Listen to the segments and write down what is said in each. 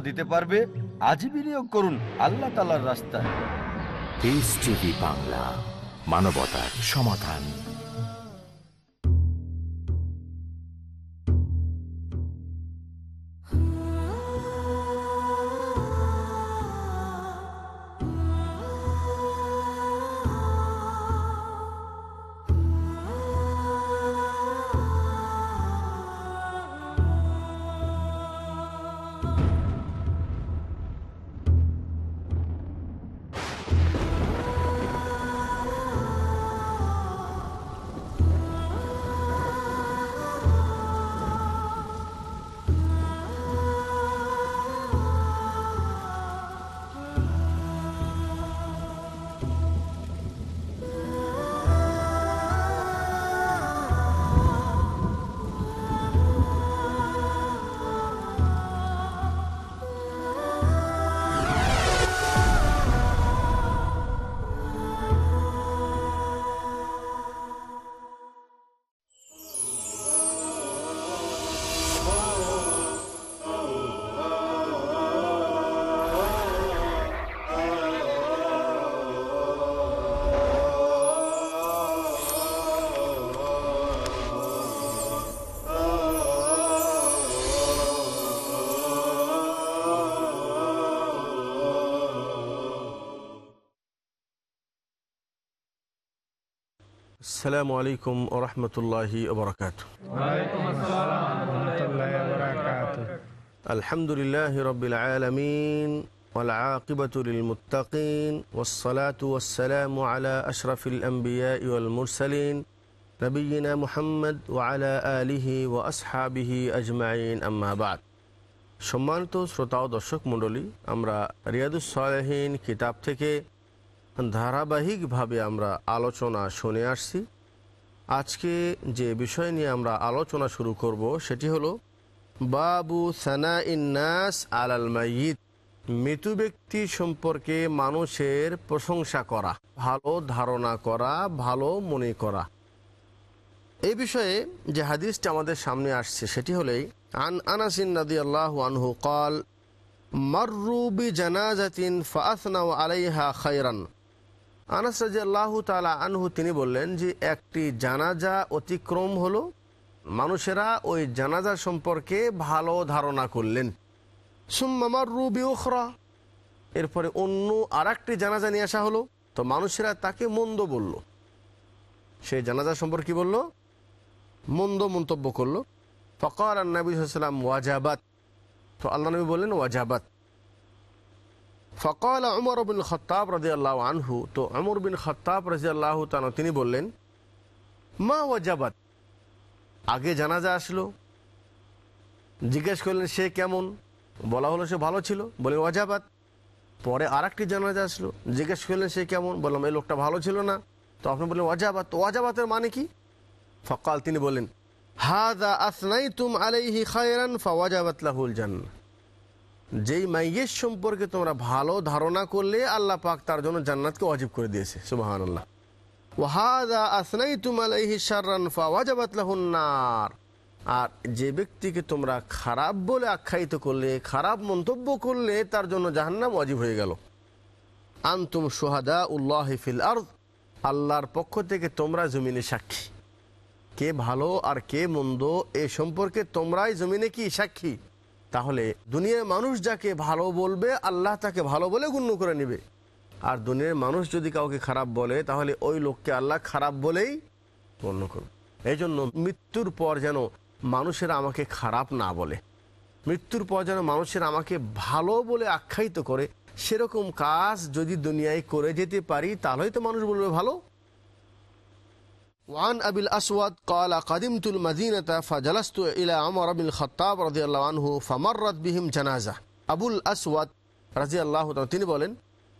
দিতে পারবে আজই বিনিয়োগ করুন আল্লাহ তালার রাস্তায়। বাংলা মানবতার সমাধান। السلام عليكم ورحمة الله وبركاته الحمد لله رب العالمين والعاقبة للمتقين والصلاة والسلام على أشرف الأنبياء والمرسلين نبينا محمد وعلى آله وأصحابه أجمعين أما بعد সম্মানিত শ্রোতা ও দর্শক মণ্ডলী আমরা রিয়াদুস সালেহীন কিতাব থেকে ধারাবাহিকভাবে আমরা আলোচনা শুনে আসছি। আজকে যে বিষয় নিয়ে আমরা আলোচনা শুরু করব সেটি হলো, বাবু সানা ইন্নাস আলাল মাইয়িত, মৃত ব্যক্তি সম্পর্কে মানুষের প্রশংসা করা, ভালো ধারণা করা, ভালো মনে করা। এই বিষয়ে যে হাদিসটা আমাদের সামনে আসছে সেটি হলেই আন আনাসিন নদী আল্লাহ আনহু কল মার্রুবি জানাজাতিন ফাসনা আলাইহা খায়রান। আনাস রাজি আল্লাহ তালা আনহু তিনি বললেন যে, একটি জানাজা অতিক্রম হলো, মানুষেরা ওই জানাজা সম্পর্কে ভালো ধারণা করলেন। সুম্মামার রুবি ওখরা এরপরে অন্য আর একটি জানাজা নিয়ে আসা হলো, তো মানুষেরা তাকে মন্দ বলল। সেই জানাজা সম্পর্কে বলল? মন্দ মন্তব্য করল। ফকর নবী সাল্লাম ওয়াজাবাত। তো আল্লাহ নবী বললেন, ওয়াজাবাত। ফকাল উমর বিন খত্তাব রাজি আল্লাহ আনহু, তো আমর বিন খত্তাব রাজি আল্লাহ তান তিনি বললেন, মা ওয়াজাবাত? আগে জানাজা আসলো। জিজ্ঞেস করলেন, সে কেমন? বলা হলো, সে ভালো ছিল। বলে, ওয়াজাবাত। পরে আর একটি জানাজা আসলো। জিজ্ঞেস করলেন, সে কেমন? বললাম, এই লোকটা ভালো ছিল না। তো আপনি বললেন, ওয়াজাবাত। ওয়াজাবাতের মানে কি? ফকাল তিনি বললেন হাদা আসনাই তুম আলাইহি খায়রান ফাওয়াজাবাত লাহুল জান্নাহ। যেই মাইয়ের সম্পর্কে তোমরা ভালো ধারণা করলে আল্লাহ পাক তার জন্য জান্নাতকে অজিব করে দিয়েছে সুবাহান আল্লাহ ওয়াহাদা আসনাই তুমালাইহি শাররান ফাওয়াজাবাত লাহুন্নার আর যে ব্যক্তিকে তোমরা খারাপ বলে আখ্যায়িত করলে, খারাপ মন্তব্য করলে তার জন্য জাহান্নাম অজিব হয়ে গেল। আনতুম সোহাদা উল্লাহ ফিল আর্দ, আল্লাহর পক্ষ থেকে তোমরা জমিনে সাক্ষী। কে ভালো আর কে মন্দ এ সম্পর্কে তোমরাই জমিনে কি সাক্ষী? তাহলে দুনিয়ার মানুষ যাকে ভালো বলবে, আল্লাহ তাকে ভালো বলে গণ্য করে নেবে। আর দুনিয়ার মানুষ যদি কাউকে খারাপ বলে, তাহলে ওই লোককে আল্লাহ খারাপ বলেই গণ্য করবে। এই জন্য মৃত্যুর পর যেন মানুষেরা আমাকে খারাপ না বলে, মৃত্যুর পর যেন মানুষের আমাকে ভালো বলে আখ্যায়িত করে, সেরকম কাজ যদি দুনিয়ায় করে যেতে পারি, তাহলেই তো মানুষ বলবে ভালো। وعن أبي الأسود قال قدمت المدينة فجلست إلى عمر بن الخطاب رضي الله عنه فمرت بهم جنازة أبو الأسود رضي الله عنه তিনি বলেন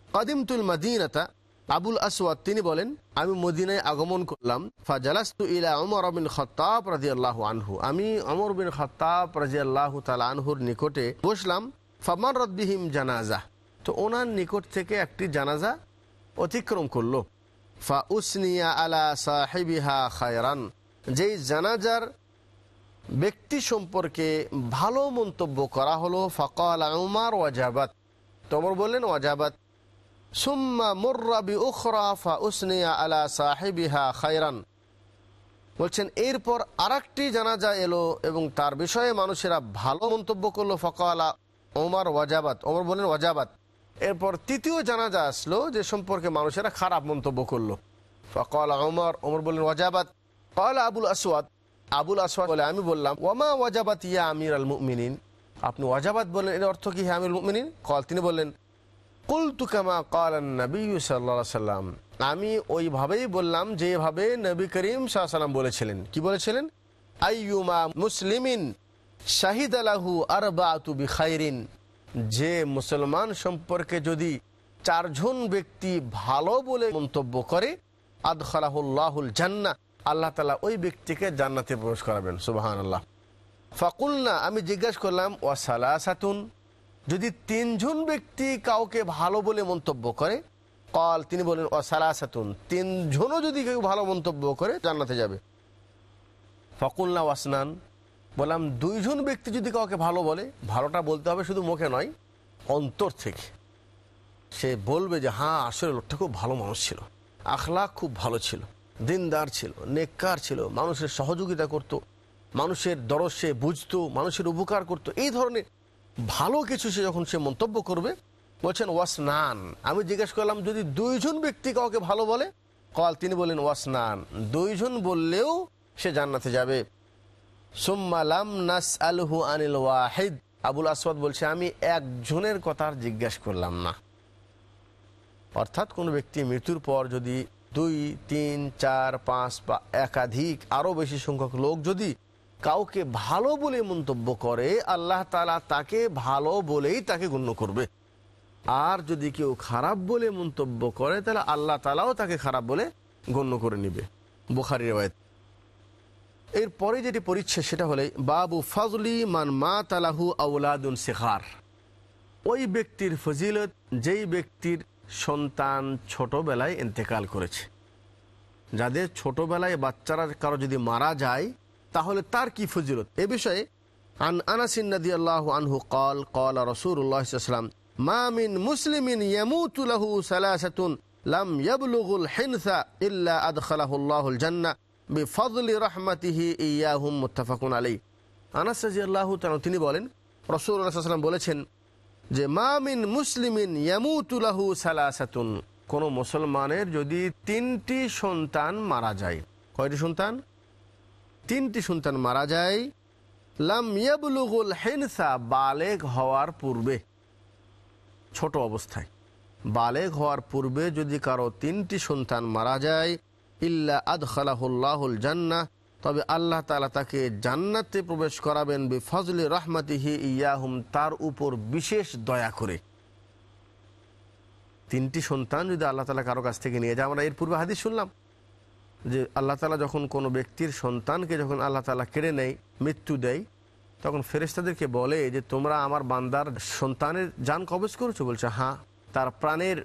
قدمت المدينة আবুল আসওয়াদ তিনি বলেন আমি মদিনায় আগমন করলাম ফাজালাস্তু ইলা ওমর বিন খত্তাব রাজিয়াল্লাহু আনহু আমি অমর বিন খত্তাব রাজিয়াল্লাহু তাআলা আনহুর নিকটে বসলাম ফামার রদ্বিহিম জানাজা তো ওনার নিকট থেকে একটি জানাজা অতিক্রম করলো ফা উসনিয়া আলা সাহেবিহা খায়রান। যেই জানাজার ব্যক্তি সম্পর্কে ভালো মন্তব্য করা হলো, ফকাল উমার ওয়াজাবাত। তোমর বললেন, ওয়াজাবাত। সুম্মা মুর্রাবি উখরা ফা উসনিয়া আলা সাহেবিহা খায়রান। বলছেন, এরপর আরেকটি জানাজা এলো এবং তার বিষয়ে মানুষেরা ভালো মন্তব্য করল, ফকালা ওমর ওয়াজাবাত। ওমর বলেন ওয়াজাবাত। এরপর তৃতীয় জানাজা আসলো যে সম্পর্কে মানুষেরা খারাপ মন্তব্য করল। ফকাল ওমর ওমর বললেন, ওয়াজাবাত। কল আবুল আসওয়াদ আবুল আসওয়াদ বলে, আমি বললাম, ওয়ামা ওয়াজাবাত ইয়া আমির আল মুমিনিন? আপনি ওয়াজাবাত বললেন, এর অর্থ কি হ্যাঁ আমির মুমিনিন? কল, তিনি বললেন, কুলতু কামা কালান নবী সাল্লা সাল্লাম আমি ওইভাবেই বললাম যেভাবে নবী করিম সাল্লাম বলেছিলেন। কি বলেছিলেন? আইয়ুমা মুসলিমিন শাহিদ আলাহু আরবাতু বিখাইরিন। যে মুসলমান সম্পর্কে যদি চারজন ব্যক্তি ভালো বলে মন্তব্য করে, আদখালাহুল্লাহুল জান্না, আল্লাহ তালা ওই ব্যক্তিকে জান্নাতে প্রবেশ করাবেন সুবাহান আল্লাহ ফাকুলনা, আমি জিজ্ঞাসা করলাম ওয়াসালা সাতুন যদি তিনজন ব্যক্তি কাউকে ভালো বলে মন্তব্য করে, কল তিনি বলেন ওয়াসালা অসালাসাতুন তিনজনও যদি কেউ ভালো মন্তব্য করে, জান্নাতে যাবে। ফকুল্লা ওয়াসনান বললাম, দুইজন ব্যক্তি যদি কাউকে ভালো বলে, ভালোটা বলতে হবে শুধু মুখে নয়, অন্তর থেকে। সে বলবে যে হ্যাঁ আসলে লোকটা খুব ভালো মানুষ ছিল। আখলা খুব ভালো ছিল। দিনদার ছিল, নেককার ছিল, মানুষের সহযোগিতা করত, মানুষের দরদ সে বুঝতো, মানুষের উপকার করত। এই ধরনের ভালো কিছু সে যখন সে মন্তব্য করবে, বলছেন ওয়াসনান আমি জিজ্ঞেস করলাম, যদি দুইজন ব্যক্তি কাউকে ভালো বলে? কল, তিনি বলেন ওয়াসনান দুইজন বললেও সে জান্নাতে যাবে। নাস আলহু আনিল আবুল আসওয়াদ বলছে, আমি একজনের কথা আর জিজ্ঞাসা করলাম না। অর্থাৎ কোনো ব্যক্তি মৃত্যুর পর যদি দুই, তিন, চার, পাঁচ বা একাধিক আরও বেশি সংখ্যক লোক যদি কাউকে ভালো বলে মন্তব্য করে, আল্লাহ তালা তাকে ভালো বলেই তাকে গণ্য করবে। আর যদি কেউ খারাপ বলে মন্তব্য করে, তাহলে আল্লাহ তালাও তাকে খারাপ বলে গণ্য করে নিবে। বোখারি রেওয়ায়ত। এরপরে যেটি পরিচ্ছেদ সেটা হলে, বাবু ফাজলি মান মা তালাহু আউলাদুন শেখার ওই ব্যক্তির ফজিলত যেই ব্যক্তির সন্তান ছোটবেলায় ইন্তেকাল করেছে। যাদের ছোটবেলায় বাচ্চারা কারও যদি মারা যায়, তাহলে তার কি ফজিলত? এ বিষয়ে আন আনাসিন নদী আল্লাহ আনহু কল কল রসুল্লাহাম মা মিন মুসলিমিন ইয়ামুতু লাহু সালাসাতুন, লাম ইয়াবলুগুল হিনসা ইল্লা আদখালাহুল্লাহুল জান্নাহ। বিফজলি রহমাতিহি ইয়াহুম মুত্তাফাকুন আলাই আনাস রাদিয়াল্লাহু তাআলা, তিনি বলেন সাল্লাল্লাহু বলেছেন যে মামিন মুসলিমিন ইয়ামুতুলাহু সালাসাতুন। কোন মুসলমানের যদি তিনটি সন্তান মারা যায়, কয়টি সন্তান? তিনটি সন্তান মারা যায়, লাম ইয়াবলুগুল হিনসা, বালেগ হওয়ার পূর্বে, ছোট অবস্থায়। বালেগ হওয়ার পূর্বে যদি কারও তিনটি সন্তান মারা যায় ইল্লা আদখালাহুল্লাহুল জান্নাহ। তবে আল্লাহ তালা তাকে জান্নাতে প্রবেশ করাবেন বি ফজলি রহমাতিহি ইয়াহুম, তার উপর বিশেষ দয়া করে। তিনটি সন্তান যদি আল্লাহ তালা কারও কাছ থেকে নিয়ে যায়, আমরা এর পূর্বে হাদিস শুনলাম যে আল্লাহ তালা যখন কোনো ব্যক্তির সন্তানকে যখন আল্লাহ তালা কেড়ে নেয়, মৃত্যু দেয়, তখন ফেরেস্তাদেরকে বলে যে, তোমরা আমার বান্দার সন্তানের যান কবজ করেছ? বলছে হ্যাঁ। তার প্রাণের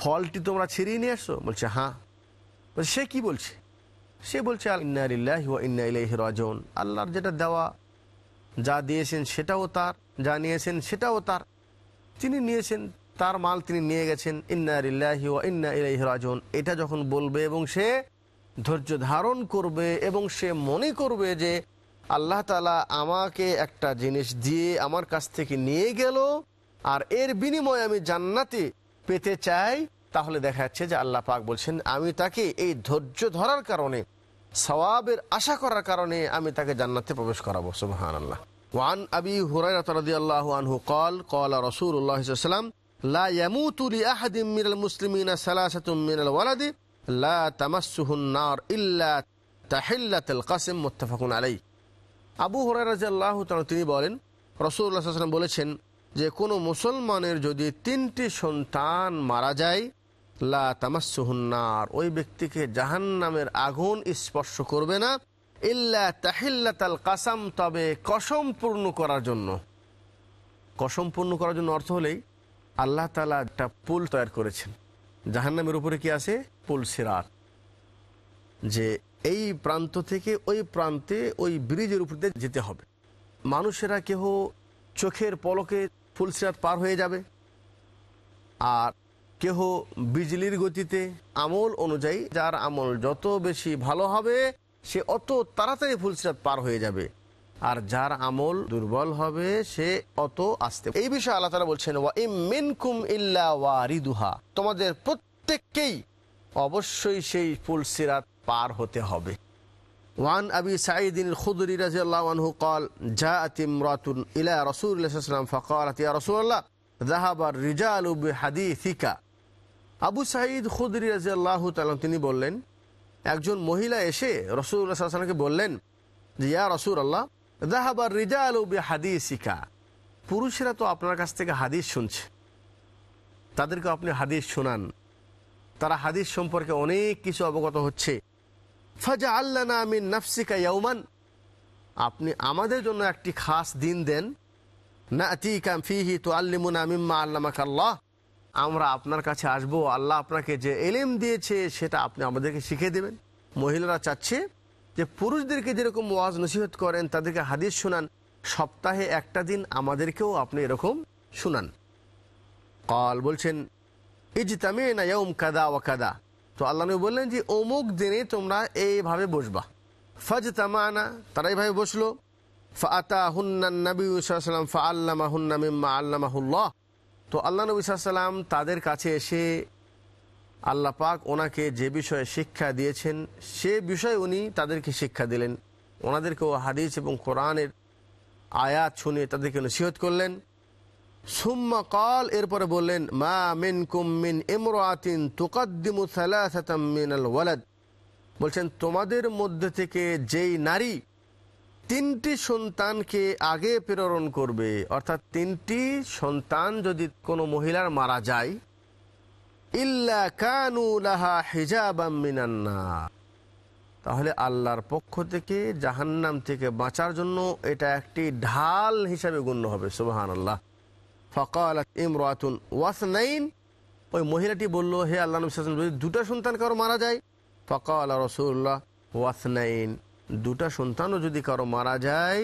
ফলটি তোমরা ছিঁড়িয়ে নিয়ে আসছো বলছে হ্যাঁ। সে কি বলছে? সে বলছে রাজন আল্লাহর যেটা দেওয়া, যা দিয়েছেন সেটাও তার, যা নিয়েছেন সেটাও তার। তিনি নিয়েছেন, তার মাল তিনি নিয়ে গেছেন ইন্নারিল্লাহি ও ইন্না এটা যখন বলবে এবং সে ধৈর্য ধারণ করবে এবং সে মনে করবে যে আল্লাহ তালা আমাকে একটা জিনিস দিয়ে আমার কাছ থেকে নিয়ে গেল, আর এর বিনিময়ে আমি জান্নাতে পেতে চাই তাহলে দেখা যাচ্ছে যে আল্লাহ পাক বলছেন, আমি তাকে এই ধৈর্য ধরার কারণে, সওয়াবের আশা করার কারণে আমি তাকে জান্নাতে প্রবেশ করাবো। সুবহান আল্লাহ ওয়ান আবি হুরাইরা আল্লাহ আনহু কল কল রাসূলুল্লাহ সাল্লাল্লাহু আলাইহি ওয়াসাল্লাম, লা ইয়ামুতু লিআহাদিন মিনাল মুসলিমিনা সালাসাতুন মিনাল ওয়ালাদি, লা তামাসসুহুন নার ইল্লা তাহিল্লাতুল কাসম, মুত্তাফাকুন আলাইহি। আবু হুরাইরা রাদিয়াল্লাহু তাআলা তিনি বলেন, রাসূলুল্লাহ সাল্লাল্লাহু বলেছেন যে কোনো মুসলমানের যদি তিনটি সন্তান মারা যায় লা ওই ব্যক্তিকে জাহান নামের আগুন স্পর্শ করবে না, ইল্লা তাহিল্লাতাল কাসাম, তবে কসম পূর্ণ করার জন্য। কসম পূর্ণ করার জন্য অর্থ হলেই আল্লাহ তালা একটা পুল তৈরি করেছেন। জাহান নামের উপরে কি আছে? পুল সিরাত। যে এই প্রান্ত থেকে ওই প্রান্তে ওই ব্রিজের উপর দিয়ে যেতে হবে। মানুষেরা কেহ চোখের পলকে ফুলসিরাত পার হয়ে যাবে। আর কেহ বিজলির গতিতে আমল অনুযায়ী যার আমল যত বেশি ভালো হবে সে অত তাড়াতাড়ি ফুলসিরাত পার হয়ে যাবে আর যার আমল দুর্বল হবে সে অত আসতে এই বিষয়ে আল্লাহ তালা বলছেন ওয়া ইম মিনকুম ইল্লা ওয়ারিদুহা তোমাদের প্রত্যেককেই অবশ্যই সেই ফুলসিরাত পার হতে হবে وعن أبي سعيد الخضري رضي الله عنه قال جاءت امرأة إلى رسول الله صلى الله عليه وسلم فقالت يا رسول الله ذهب الرجال بحديثك আবু সাঈদ খুদরি রাজি আল্লাহ তিনি বললেন, একজন মহিলা এসে রসুল্লাহ সাল্লামকে বললেন যে, ইয়া রসুল আল্লাহ দাহাবার রিজাল হাদিসিকা পুরুষেরা তো আপনার কাছ থেকে হাদিস শুনছে। তাদেরকে আপনি হাদিস শোনান। তারা হাদিস সম্পর্কে অনেক কিছু অবগত হচ্ছে। ফাজা আল্লাহ মিন নাফসিকা ইয়ৌমান আপনি আমাদের জন্য একটি খাস দিন দেন। না কাম ফিহি তো আল্লিমুন আমিম্মা আল্লামাক আল্লাহ আমরা আপনার কাছে আসব, আল্লাহ আপনাকে যে এলেম দিয়েছে সেটা আপনি আমাদেরকে শিখিয়ে দেবেন। মহিলারা চাচ্ছে যে পুরুষদেরকে যেরকম ওয়াজ নসিহত করেন, তাদেরকে হাদিস শোনান। সপ্তাহে একটা দিন আমাদেরকেও আপনি এরকম শুনান। কল বলছেন ইজতামে না ইয়ৌম কাদা ওয়া কাদা। তো আল্লাহ নবী বললেন যে, অমুক দিনে তোমরা এইভাবে বসবা। ফজ তামানা তারা এইভাবে বসল। ফাতা হুন্নান নবী সাল্লাম ফা আল্লামা হুন্না মিম্মা আল্লামাহুল্লাহ। তো আল্লাহ নবী সাল্লাম তাদের কাছে এসে আল্লাহ পাক ওনাকে যে বিষয়ে শিক্ষা দিয়েছেন, সে বিষয়ে উনি তাদেরকে শিক্ষা দিলেন। ওনাদেরকেও হাদিস এবং কোরআনের আয়াত শুনে তাদেরকে নসিহত করলেন। সুম্মা কল, এরপরে বললেন, মা মিন কুমিন ইমরাতিন তুকদ্দিমু সালাসাতাম মিনাল ওয়ালাদ। বলছেন, তোমাদের মধ্যে থেকে যেই নারী তিনটি সন্তানকে আগে প্রেরণ করবে, অর্থাৎ তিনটি সন্তান যদি কোনো মহিলার মারা যায়, ইল্লা কানু লাহা হিজাবাম তাহলে আল্লাহর পক্ষ থেকে জাহান্নাম থেকে বাঁচার জন্য এটা একটি ঢাল হিসাবে গণ্য হবে সুবাহান আল্লাহ ফকাল ইমরাতুন ওয়াসনাইন। ওই মহিলাটি বলল, হে আল্লাহ যদি দুটা সন্তান কারও মারা যায়? ফকাল রসুল্লাহ ওয়াসনাইন। দুটা সন্তানও যদি কারও মারা যায়,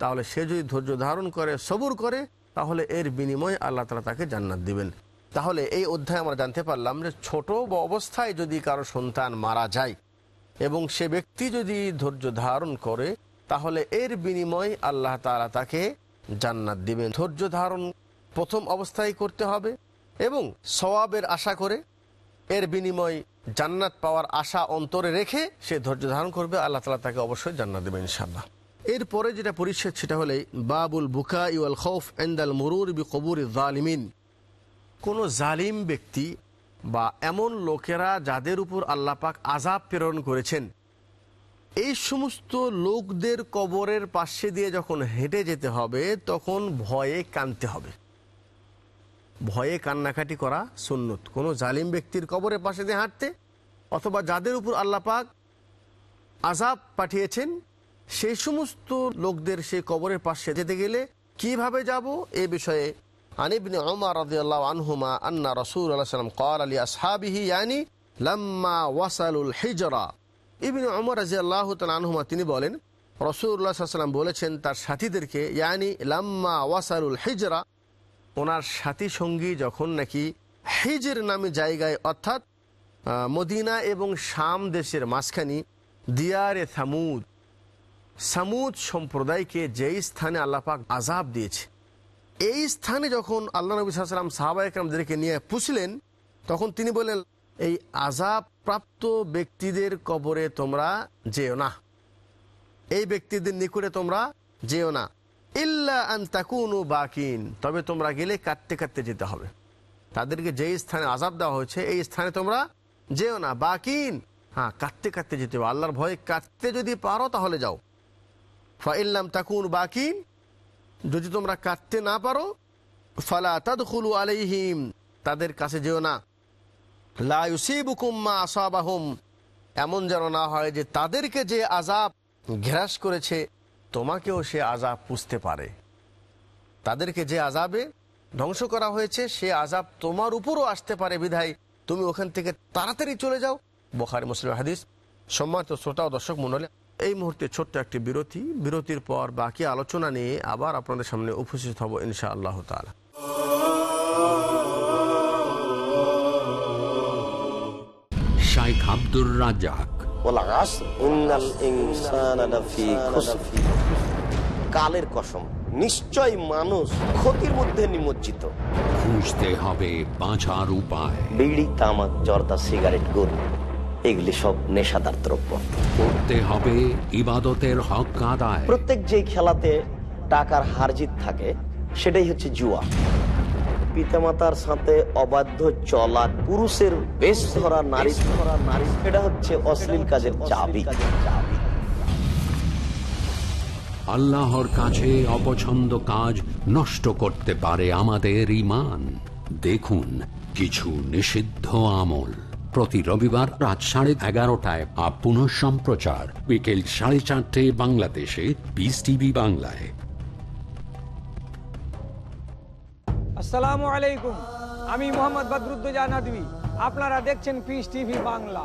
তাহলে সে যদি ধৈর্য ধারণ করে, সবুর করে, তাহলে এর বিনিময়ে আল্লাহ তালা তাকে জান্নাত দিবেন। তাহলে এই অধ্যায় আমরা জানতে পারলাম যে ছোট অবস্থায় যদি কারও সন্তান মারা যায় এবং সে ব্যক্তি যদি ধৈর্য ধারণ করে, তাহলে এর বিনিময় আল্লাহ তালা তাকে জান্নাত দিবেন। ধৈর্য ধারণ প্রথম অবস্থায় করতে হবে এবং সওয়াবের আশা করে এর বিনিময় জান্নাত পাওয়ার আশা অন্তরে রেখে সে ধৈর্য ধারণ করবে, আল্লাহ তালা তাকে অবশ্যই জান্নাত দেবেন ইনশাল্লাহ এরপরে যেটা পরিচ্ছেদ সেটা হলে, বাবুল বুকা ইউল খৌফ এন্দাল মুরুর বি কবুর জালিমিন। কোনো জালিম ব্যক্তি বা এমন লোকেরা যাদের উপর আল্লাহ পাক আজাব প্রেরণ করেছেন, এই সমস্ত লোকদের কবরের পাশে দিয়ে যখন হেঁটে যেতে হবে, তখন ভয়ে কানতে হবে। ভয়ে কান্নাকাটি করা সুন্নত। কোনো জালিম ব্যক্তির কবরের পাশে দিয়ে হাঁটতে অথবা যাদের উপর আল্লাপাক আজাব পাঠিয়েছেন, সেই সমস্ত লোকদের সেই কবরের পাশে যেতে গেলে কীভাবে যাব? এ বিষয়ে আনিবনে ওমার রাদিয়াল্লাহ আনহুমা আন্না রসুল আল্লাহ সাল্লাম কল আলী আসহাবিহি, ইয়ানি লাম্মা ওয়াসালুল হেজরা। ইবিন ওমর রাজি আল্লাহ আনহুমা তিনি বলেন রসুল্লাহ সাল্লাম বলেছেন তার সাথীদেরকে, ইয়ানি লাম্মা ওয়াসালুল হিজরা ওনার সাথী সঙ্গী যখন নাকি হিজর নামে জায়গায়, অর্থাৎ মদিনা এবং শাম দেশের মাঝখানি দিয়ারে থামুদ সামুদ সম্প্রদায়কে যেই স্থানে আল্লাপাক আজাব দিয়েছে, এই স্থানে যখন আল্লাহ নবী সাল্লাম সাহাবা একরামদেরকে নিয়ে পুষলেন, তখন তিনি বললেন, এই আজাব প্রাপ্ত ব্যক্তিদের কবরে তোমরা যেও না। এই ব্যক্তিদের নিকটে তোমরা যেও না। ইল্লা বাকিন। তবে তোমরা গেলে কাটতে কাটতে যেতে হবে। তাদেরকে যেই স্থানে আজাব দেওয়া হয়েছে, এই স্থানে তোমরা যেও না। বাকিন। হ্যাঁ কাটতে কাটতে যেতে হবে। আল্লাহর ভয়ে কাটতে যদি পারো, তাহলে যাও। ফাইল্লাম তাকুন বাকিন। যদি তোমরা কাটতে না পারো, ফালা তাদখুলু আলাইহিম। তাদের কাছে যেও না। লা ইউসিবুকুম মা আসাবাহুম। এমন যেন না হয় যে তাদেরকে যে আজাব ঘেরাস করেছে তোমাকেও সে আজাব পুষতে পারে। তাদেরকে যে আজাবে ধ্বংস করা হয়েছে সে আজাব তোমার উপরও আসতে পারে বিধায় তুমি ওখান থেকে তাড়াতাড়ি চলে যাও। বখারি মুসলিম হাদিস সম্মানিত শ্রোতা ও দর্শক মন্ডলে এই মুহূর্তে ছোট্ট একটি বিরতি। বিরতির পর বাকি আলোচনা নিয়ে আবার আপনাদের সামনে উপস্থিত হব ইনশা আল্লাহ শাইখ আব্দুর রাজাক কালের কসম। নিশ্চয় মানুষ ক্ষতির মধ্যে নিমজ্জিত। খুঁজতে হবে বাঁচার উপায়। বিড়ি তামাক জর্দা সিগারেট গরু এগুলি সব নেশাদার দ্রব্য। করতে হবে ইবাদতের হক প্রত্যেক যে খেলাতে টাকার হারজিত থাকে সেটাই হচ্ছে জুয়া। পিতামাতার সাথে অবাধ্য চলা পুরুষের বেশ ধরা নারী ধরা নারী এটা হচ্ছে অশ্লীল কাজের চাবি। আল্লাহর কাছে অপছন্দ কাজ নষ্ট করতে পারে আমাদের ইমান দেখুন, কিছু নিষিদ্ধ আমল। প্রতি রবিবার রাত সাড়ে এগারোটায় আপ পুনঃ সম্প্রচার। বিকেল সাড়ে চারটে বাংলাদেশে বিস টিভি বাংলায়। আসসালামু আলাইকুম। আমি মোহাম্মদ বদরুদ্দোজা নদী আপনারা দেখছেন Peace TV Bangla.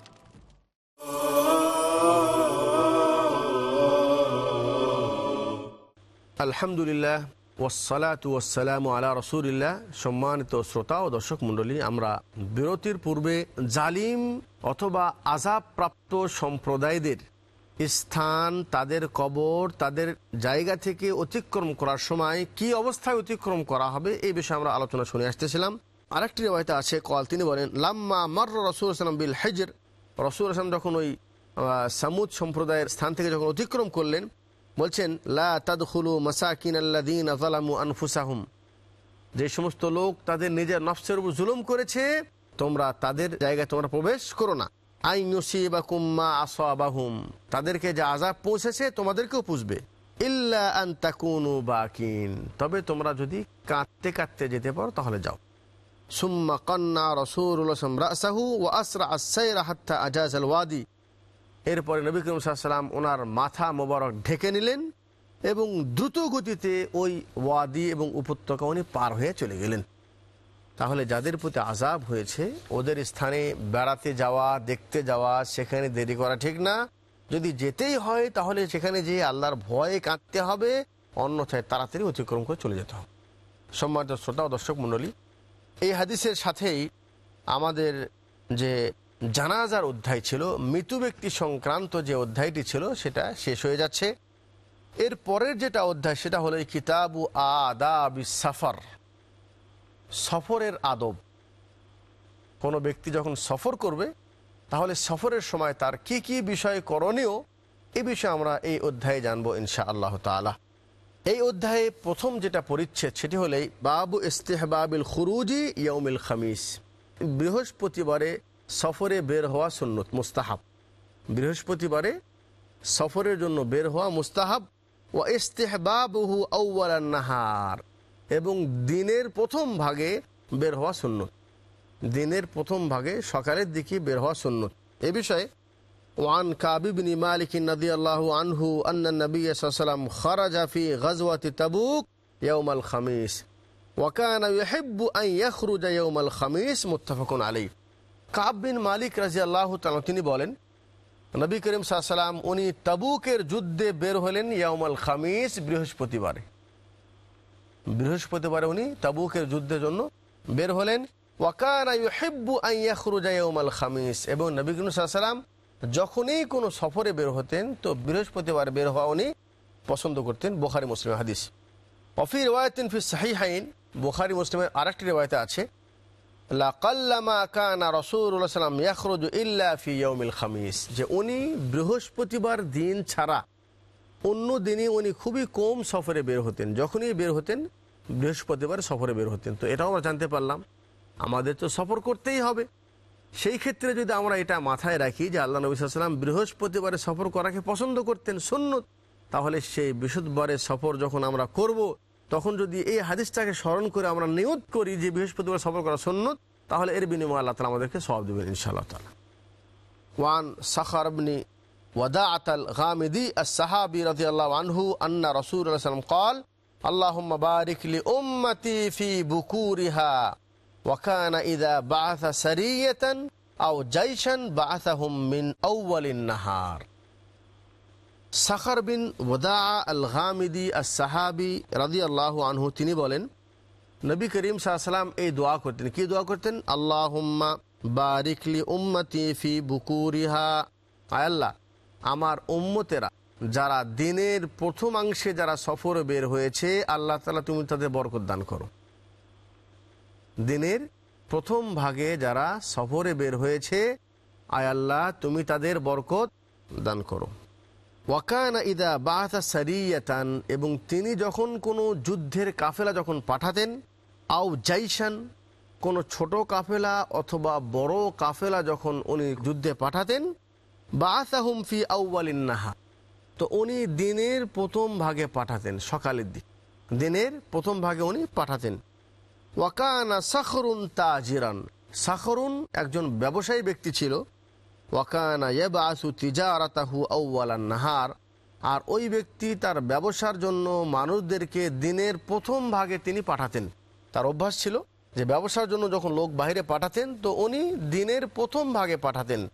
আলহামদুলিল্লাহ ওসালাত ওয়াসালাম আলা রসুলিল্লাহ। সম্মানিত শ্রোতা ও দর্শক মণ্ডলী, আমরা বিরতির পূর্বে জালিম অথবা আজাবপ্রাপ্ত সম্প্রদায়দের স্থান, তাদের কবর, তাদের জায়গা থেকে অতিক্রম করার সময় কি অবস্থায় অতিক্রম করা হবে এই বিষয়ে আমরা আলোচনা শুনে আসতেছিলাম। আরেকটি রেওয়ায়তে আছে, কল তিনি বলেন, লাম্মা মর রসুল আসলাম বিল হেজর। রসুল আসলাম যখন ওই সামুদ সম্প্রদায়ের স্থান থেকে যখন অতিক্রম করলেন বলছেন, লা তাদখুলু মাসাকিন আল্লাদিন আযালামু আনফুসাহুম। যে সমস্ত লোক তাদের নিজের নফসের উপর জুলুম করেছে, তোমরা তাদের জায়গায় তোমরা প্রবেশ করো না। আই ইউসিবাকুম মা আসাবাহুম। তাদেরকে যে আযাব পৌঁছেছে, তোমাদেরকেও পুষবে। ইল্লা আন তাকুনু বাকিন। তবে তোমরা যদি কাঁদতে কাঁদতে যেতে পারো, তাহলে যাও। সুম্মা কন্না রসুল্লাহ রাসাহু ও আসরা আসাইরা হাত্তা আজাজ ওয়াদি এরপরে নবী করিম সাল্লাম ওনার মাথা মোবারক ঢেকে নিলেন এবং দ্রুত গতিতে ওই ওয়াদি এবং উপত্যকা উনি পার হয়ে চলে গেলেন। তাহলে যাদের প্রতি আজাব হয়েছে, ওদের স্থানে বেড়াতে যাওয়া, দেখতে যাওয়া, সেখানে দেরি করা ঠিক না। যদি যেতেই হয়, তাহলে সেখানে যে আল্লাহর ভয়ে কাঁদতে হবে, অন্যথায় তাড়াতাড়ি অতিক্রম করে চলে যেতে হবে। সম্মানিত শ্রোতা ও দর্শক মণ্ডলী, এই হাদিসের সাথেই আমাদের যে জানাজার অধ্যায় ছিল, মৃত্যু ব্যক্তি সংক্রান্ত যে অধ্যায়টি ছিল, সেটা শেষ হয়ে যাচ্ছে। এর পরের যেটা অধ্যায়, সেটা হলো কিতাবু আদাবি সাফার, সফরের আদব। কোনো ব্যক্তি যখন সফর করবে, তাহলে সফরের সময় তার কি কি বিষয় করণীয়, এ বিষয়ে আমরা এই অধ্যায়ে জানব ইনশা আল্লাহ তালা এই অধ্যায়ে প্রথম যেটা পরিচ্ছেদ, সেটি হলেই বাবু ইস্তেহবাবিল খুরুজি ইয়ৌমিল খামিস। বৃহস্পতিবারে সফরে বের হওয়া সুন্নত, মুস্তাহাব। বৃহস্পতিবারে সফরের জন্য বের হওয়া মুস্তাহাব ও ইস্তেহবাবহু আউ্বালান নাহার, এবং দিনের প্রথম ভাগে বের হওয়া সুন্নত। দিনের প্রথম ভাগে সকালের দিকে বের হওয়া সুন্নত। এ বিষয়ে, ওয়ান কাবিবিন মালিক নদী আল্লাহ আনহু আন্না নবী সাল্লাম খারাজাফি গজওয়াতি তাবুক ইয়ৌমাল খামিস ওয়াকান ইয়াহিব্বু আন ইয়াখরুজা ইয়ৌমাল খামিস, মুত্তাফাকুন আলী কাব বিন মালিক রাজি আল্লাহ তিনি বলেন, নবী করিম সাল্লাম উনি তাবুকের যুদ্ধে বের হলেন ইয়াউমাল খামিস বৃহস্পতিবারে। বৃহস্পতিবারে উনি তাবুকের যুদ্ধের জন্য বের হলেন। ইয়াখরুজা ইয়াউমাল খামিস। এবং নবী করিম যখনই কোনো সফরে বের হতেন, তো বৃহস্পতিবার বের হওয়া উনি পছন্দ করতেন বোখারি মুসলিম হাদিস। অফি রেওয়ায়তিন ফি সাহিহাইন, বোখারি মুসলিমের আরেকটি রেওয়ায়তে আছে যে উনি বৃহস্পতিবার দিন ছাড়া অন্য দিনে উনি খুবই কম সফরে বের হতেন। যখনই বের হতেন, বৃহস্পতিবার সফরে বের হতেন। তো এটাও আমরা জানতে পারলাম, আমাদের তো সফর করতেই হবে। সেই ক্ষেত্রে যদি আমরা এটা মাথায় রাখি যে আল্লাহ নবী সাল্লাম বৃহস্পতিবারে সফর করাকে পছন্দ করতেন সুন্নত, তাহলে সেই বৃহস্পতিবারের সফর যখন আমরা করব তখন যদি এই হাদিসটাকে স্মরণ করে আমরা নিয়ত করি যে বৃহস্পতিবার সফর করা সুন্নত তাহলে এর বিনিময়ে আল্লাহ তালা আমাদেরকে সব দেবেন ইনশাআল্লাহ তালা ওয়ান সাখার বনি وداعة الغامدي الصحابي رضي الله عنه أن رسول الله صلى الله عليه وسلم قال اللهم بارك لأمتي في بكورها وكان إذا بعث سرية أو جيشا بعثهم من أول النهار সাখার বিন ওদা আল গামিদি আল সাহাবি রাদি আল্লাহ আনহু, তিনি বলেন, নবী করিম সাহসালাম এই দোয়া করতেন। কি দোয়া করতেন? আল্লাহুম্মা বারিকলি উম্মতি ফি বুকুরিহা। আয় আল্লাহ, আমার উম্মতেরা যারা দিনের প্রথমাংশে যারা সফরে বের হয়েছে, আল্লাহ তালা তুমি তাদের বরকত দান করো। দিনের প্রথম ভাগে যারা সফরে বের হয়েছে, আয় আল্লাহ, তুমি তাদের বরকত দান করো। ওয়াকানা ইদা বাহাতা সারিয়াতান, এবং তিনি যখন কোনো যুদ্ধের কাফেলা যখন পাঠাতেন, আও জাইশান, কোনো ছোট কাফেলা অথবা বড় কাফেলা যখন উনি যুদ্ধে পাঠাতেন বাসাহুম ফি আউ্বালিন্নাহা তো উনি দিনের প্রথম ভাগে পাঠাতেন, সকালের দিক। দিনের প্রথম ভাগে উনি পাঠাতেন। ওয়াকানা সাখরুন তাজিরান। সাখরুন একজন ব্যবসায়ী ব্যক্তি ছিল। ওয়াকানা ইয়াবাসু নাহার। আর ওই ব্যক্তি তার ব্যবসার জন্য মানুষদেরকে দিনের প্রথম ভাগে তিনি পাঠাতেন। তার অভ্যাস ছিল যে ব্যবসার জন্য যখন লোক বাইরে পাঠাতেন, তো উনি দিনের প্রথম ভাগে পাঠাতেন।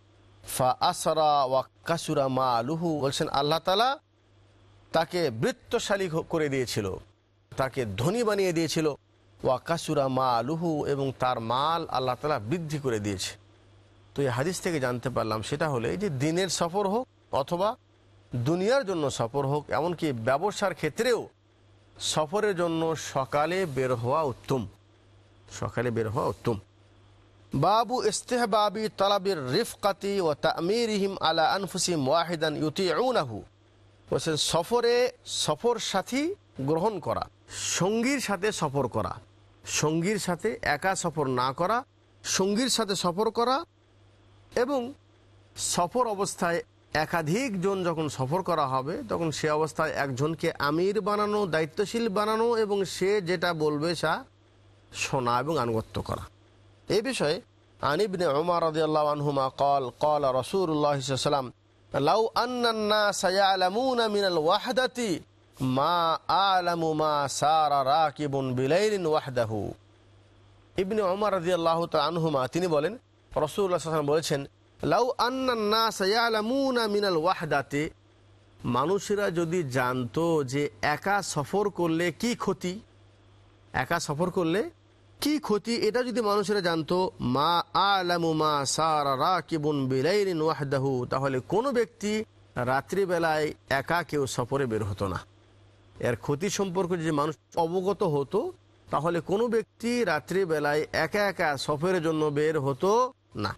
ফা আসরা ওয়া কাসুরা মা আলুহু বলছেন, আল্লাহ তালা তাকে বৃত্তশালী করে দিয়েছিল। তাকে ধনী বানিয়ে দিয়েছিল। ওয়া কাসুরা মা আলুহু এবং তার মাল আল্লাহ তালা বৃদ্ধি করে দিয়েছে। তো এই হাদিস থেকে জানতে পারলাম, সেটা হলে এই যে দিনের সফর হোক অথবা দুনিয়ার জন্য সফর হোক, এমনকি ব্যবসার ক্ষেত্রেও সফরের জন্য সকালে বের হওয়া উত্তম। সকালে বের হওয়া উত্তম। বাবু ইস্তেহবাবি তলাবির রিফকাতি ও তামির তামিরহিম আলা আনফুসিম ওয়াহিদান ইউতিউনাহু। বলছেন, সফরে সফর সাথী গ্রহণ করা, সঙ্গীর সাথে সফর করা, সঙ্গীর সাথে একা সফর না করা, সঙ্গীর সাথে সফর করা এবং সফর অবস্থায় একাধিক জন যখন সফর করা হবে, তখন সে অবস্থায় একজনকে আমির বানানো, দায়িত্বশীল বানানো এবং সে যেটা বলবে সা শোনা এবং আনুগত্য করা। এই বিষয়ে আনিবনে ওমার রদিয়াল্লাহ আনহুমা কল কল রসুল্লাহাম লাউ আন্নান্না সায়ালামুনা মিনাল ওয়াহদাতি, মা আলামু মা সারা রাকিবুন বিলাইলিন ওয়াহদাহু। ইবনে ওমর রদিয়াল্লাহ আনহুমা, তিনি বলেন সাল্লাল্লাহু বলেছেন, লাউ ইয়ালামুনা মিনাল ওয়াহদাতি। মানুষেরা যদি জানতো যে একা সফর করলে কি ক্ষতি? একা সফর করলে কি ক্ষতি? এটা যদি মানুষেরা জানতো, মা আলামু মা সারা রাকিবুন বিলাইলিন ওয়াহদাহু, তাহলে কোনো ব্যক্তি রাত্রিবেলায় একা কেউ সফরে বের হতো না। এর ক্ষতি সম্পর্কে যে মানুষ অবগত হতো, তাহলে কোনো ব্যক্তি রাত্রিবেলায় একা একা সফরের জন্য বের হতো না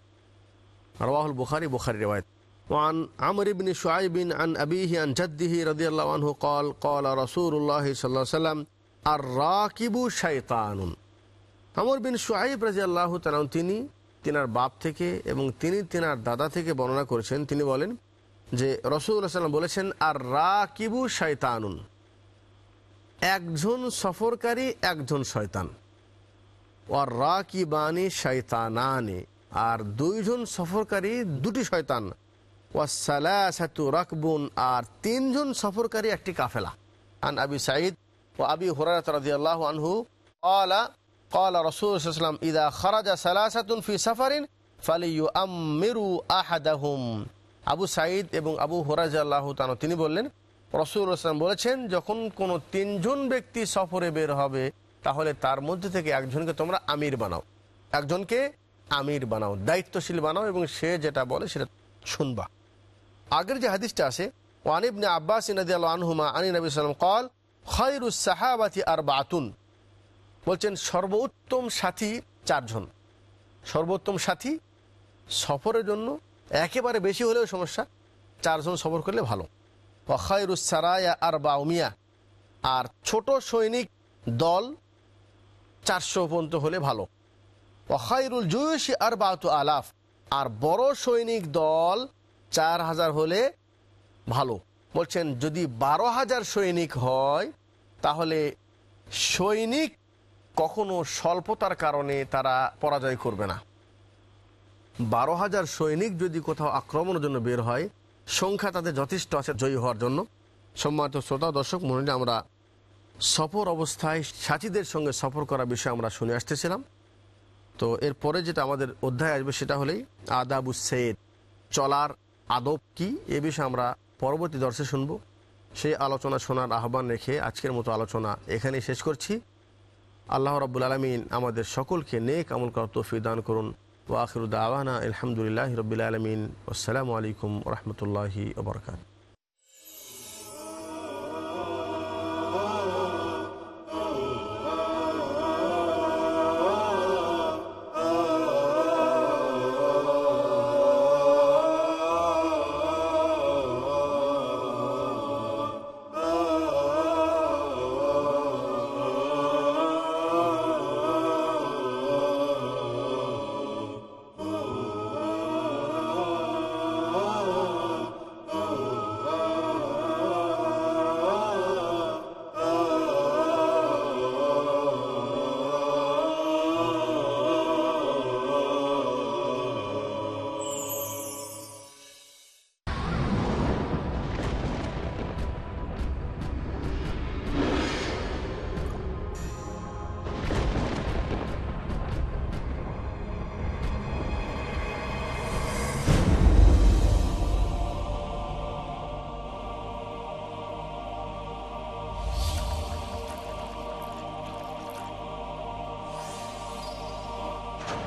রওয়াহুল বুখারী বুখারী রিওয়ায়াত وعن عمرو بن شعيب عن أبيه عن جده رضي الله عنه قال قال رسول الله صلى الله عليه وسلم الراكب شيطان আমর বিন সোহাইব রাজি আল্লাহ তিনি তিনার বাপ থেকে এবং তিনি তিনার দাদা থেকে বর্ণনা করেছেন তিনি বলেন যে রসুল্লাহ সাল্লাম বলেছেন আর রা কিবু শয়তানুন একজন সফরকারী একজন শয়তান আর রা কিবানি শয়তানানে আর দুইজন সফরকারী, দুটি শয়তান। ওয়াসালাসাতু রাকবুন, আর তিনজন সফরকারী, একটি কাফেলা। আন আবি সাঈদ ও আবি হুরারাত রাদিয়াল্লাহু আনহু ক্বালা ক্বালা রাসূল সাল্লাল্লাহু আলাইহি ইযা খারাজা সালাসাতুন ফি সাফারিন ফালিয়ুআম্মিরু আহাদাহুম। আবু সাঈদ এবং আবু হুরাজাল্লাহু তাআলা, তিনি বললেন রাসূল সাল্লাল্লাহু বলেছেন, যখন কোনো তিনজন ব্যক্তি সফরে বের হবে, তাহলে তার মধ্যে থেকে একজনকে তোমরা আমির বানাও। একজনকে আমির বানাও, দায়িত্বশীল বানাও এবং সে যেটা বলে সেটা শুনবা। আগের যে হাদিসটা আছে ওয়ানিবনে আব্বাস নদী আল্লাহ আনহুমা আনি নবী সাল্লাম কল খয়রুস সাহাবাতি আর বাতুন বলছেন, সর্বোত্তম সাথী চারজন। সর্বোত্তম সাথী সফরের জন্য একেবারে বেশি হলেও সমস্যা, চারজন সফর করলে ভালো। অখায়রুসারায়া আর বাউমিয়া আর ছোট সৈনিক দল চারশো পর্যন্ত হলে ভালো। অখায়রুল জুয়সি আর বাউতু আলাফ। আর বড় সৈনিক দল চার হাজার হলে ভালো। বলছেন, যদি বারো হাজার সৈনিক হয়, তাহলে সৈনিক কখনো স্বল্পতার কারণে তারা পরাজয় করবে না। বারো হাজার সৈনিক যদি কোথাও আক্রমণের জন্য বের হয়, সংখ্যা তাদের যথেষ্ট আছে জয়ী হওয়ার জন্য। সম্মানিত শ্রোতা, দর্শক মনে আমরা সফর অবস্থায় সাথীদের সঙ্গে সফর করার বিষয়ে আমরা শুনে আসতেছিলাম। তো এরপরে যেটা আমাদের অধ্যায় আসবে সেটা হলেই আদাবু সৈয়দ। চলার আদব কি? এ বিষয়ে আমরা পরবর্তী দর্শে শুনব। সেই আলোচনা শোনার আহ্বান রেখে আজকের মতো আলোচনা এখানেই শেষ করছি। আল্লাহ রাবুল আলমিন আমাদের সকলকে নেক আমল করার তৌফিক দান করুন। ও আখিরুদ্দ আওয়ানা আলহামদুলিল্লাহ রবিল আলমিন। আসসালামু আলাইকুম রহমতুল্লাহি ওবরকাত